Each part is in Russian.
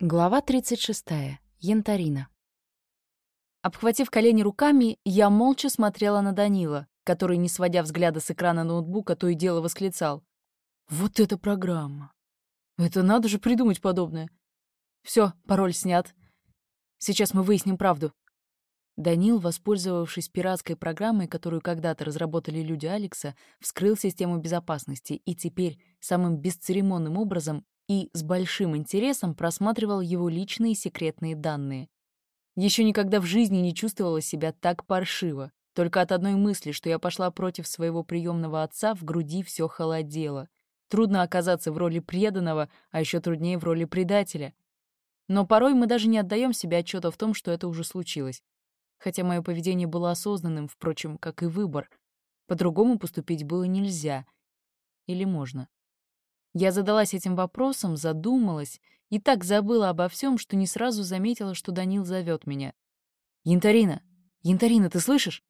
Глава 36. Янтарина. Обхватив колени руками, я молча смотрела на Данила, который, не сводя взгляда с экрана ноутбука, то и дело восклицал. «Вот это программа! Это надо же придумать подобное! Все, пароль снят. Сейчас мы выясним правду». Данил, воспользовавшись пиратской программой, которую когда-то разработали люди Алекса, вскрыл систему безопасности и теперь самым бесцеремонным образом и с большим интересом просматривал его личные секретные данные. Еще никогда в жизни не чувствовала себя так паршиво. Только от одной мысли, что я пошла против своего приемного отца, в груди все холодело. Трудно оказаться в роли преданного, а еще труднее в роли предателя. Но порой мы даже не отдаем себе отчета в том, что это уже случилось. Хотя мое поведение было осознанным, впрочем, как и выбор. По-другому поступить было нельзя. Или можно. Я задалась этим вопросом, задумалась и так забыла обо всем, что не сразу заметила, что Данил зовет меня. «Янтарина! Янтарина, ты слышишь?»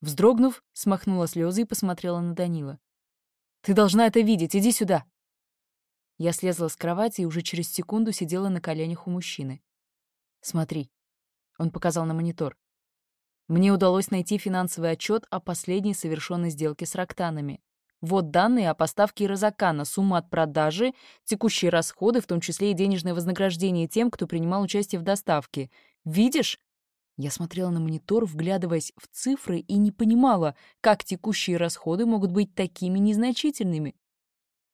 Вздрогнув, смахнула слезы и посмотрела на Данила. «Ты должна это видеть, иди сюда!» Я слезла с кровати и уже через секунду сидела на коленях у мужчины. «Смотри», — он показал на монитор. «Мне удалось найти финансовый отчет о последней совершенной сделке с Роктанами. Вот данные о поставке Розакана, сумма от продажи, текущие расходы, в том числе и денежное вознаграждение тем, кто принимал участие в доставке. Видишь? Я смотрела на монитор, вглядываясь в цифры, и не понимала, как текущие расходы могут быть такими незначительными.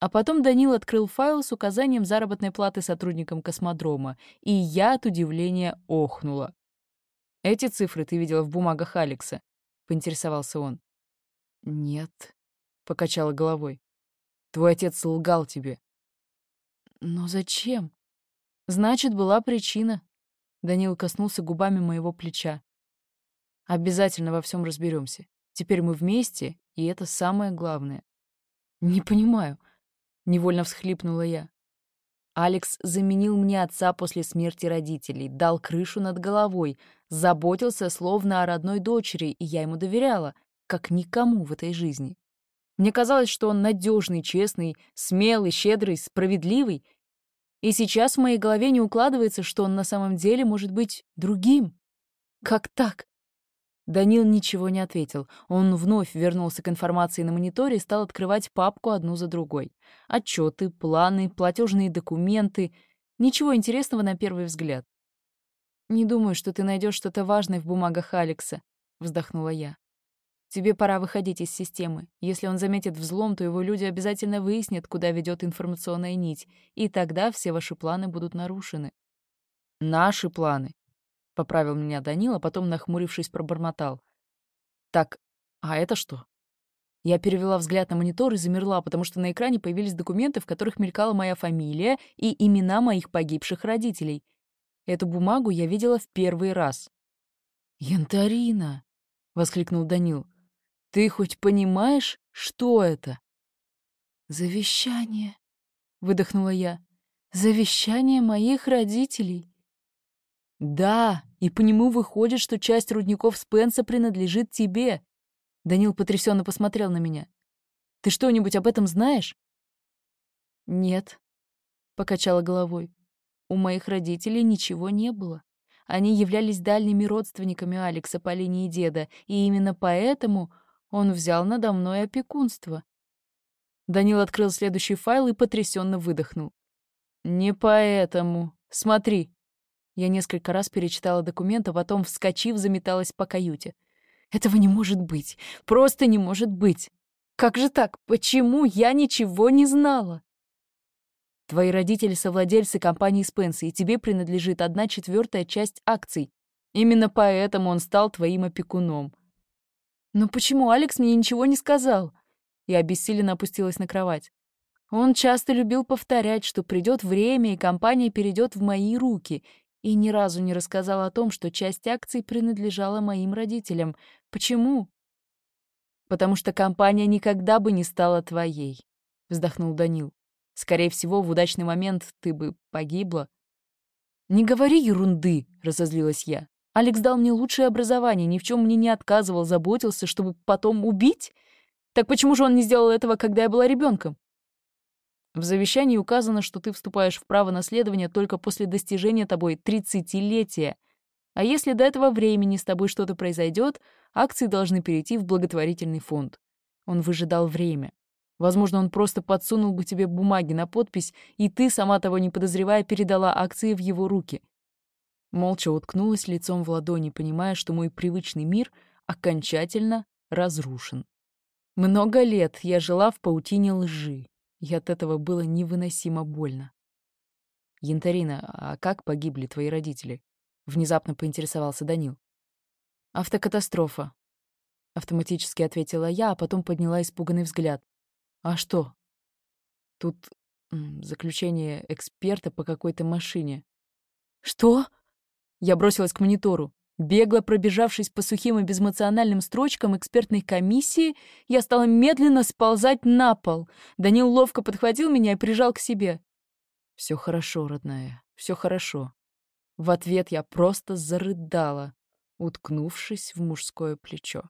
А потом Данил открыл файл с указанием заработной платы сотрудникам космодрома, и я от удивления охнула. «Эти цифры ты видела в бумагах Алекса?» — поинтересовался он. «Нет», — покачала головой. «Твой отец лгал тебе». «Но зачем?» «Значит, была причина». Данил коснулся губами моего плеча. «Обязательно во всем разберемся. Теперь мы вместе, и это самое главное». «Не понимаю», — невольно всхлипнула я. Алекс заменил мне отца после смерти родителей, дал крышу над головой, заботился словно о родной дочери, и я ему доверяла, как никому в этой жизни. Мне казалось, что он надежный, честный, смелый, щедрый, справедливый. И сейчас в моей голове не укладывается, что он на самом деле может быть другим. Как так? Данил ничего не ответил. Он вновь вернулся к информации на мониторе и стал открывать папку одну за другой. Отчеты, планы, платежные документы. Ничего интересного на первый взгляд. «Не думаю, что ты найдешь что-то важное в бумагах Алекса», — вздохнула я. Тебе пора выходить из системы. Если он заметит взлом, то его люди обязательно выяснят, куда ведет информационная нить, и тогда все ваши планы будут нарушены. Наши планы, — поправил меня Данила, потом, нахмурившись, пробормотал. Так, а это что? Я перевела взгляд на монитор и замерла, потому что на экране появились документы, в которых мелькала моя фамилия и имена моих погибших родителей. Эту бумагу я видела в первый раз. «Янтарина!» — воскликнул Данил. Ты хоть понимаешь, что это? Завещание, выдохнула я. Завещание моих родителей. Да, и по нему выходит, что часть рудников Спенса принадлежит тебе. Данил потрясенно посмотрел на меня. Ты что-нибудь об этом знаешь? Нет, покачала головой. У моих родителей ничего не было. Они являлись дальними родственниками Алекса по линии деда, и именно поэтому он взял надо мной опекунство. Данил открыл следующий файл и потрясенно выдохнул. «Не поэтому. Смотри». Я несколько раз перечитала документ, а потом, вскочив, заметалась по каюте. «Этого не может быть. Просто не может быть. Как же так? Почему я ничего не знала?» Твои родители — совладельцы компании Спенса, и тебе принадлежит одна четвертая часть акций. Именно поэтому он стал твоим опекуном. Но почему Алекс мне ничего не сказал? Я обессиленно опустилась на кровать. Он часто любил повторять, что придет время, и компания перейдет в мои руки, и ни разу не рассказал о том, что часть акций принадлежала моим родителям. Почему? «Потому что компания никогда бы не стала твоей», — вздохнул Данил. «Скорее всего, в удачный момент ты бы погибла». «Не говори ерунды», — разозлилась я. Алекс дал мне лучшее образование, ни в чем мне не отказывал, заботился, чтобы потом убить? Так почему же он не сделал этого, когда я была ребенком? В завещании указано, что ты вступаешь в право наследования только после достижения тобой тридцатилетия. А если до этого времени с тобой что-то произойдет, акции должны перейти в благотворительный фонд. Он выжидал время. Возможно, он просто подсунул бы тебе бумаги на подпись, и ты, сама того не подозревая, передала акции в его руки. Молча уткнулась лицом в ладони, понимая, что мой привычный мир окончательно разрушен. Много лет я жила в паутине лжи, и от этого было невыносимо больно. «Янтарина, а как погибли твои родители?» — внезапно поинтересовался Данил. «Автокатастрофа», — автоматически ответила я, а потом подняла испуганный взгляд. «А что?» «Тут заключение эксперта по какой-то машине». «Что?» Я бросилась к монитору. Бегло пробежавшись по сухим и безэмоциональным строчкам экспертной комиссии, я стала медленно сползать на пол. Данил ловко подхватил меня и прижал к себе. «Все хорошо, родная, все хорошо». В ответ я просто зарыдала, уткнувшись в мужское плечо.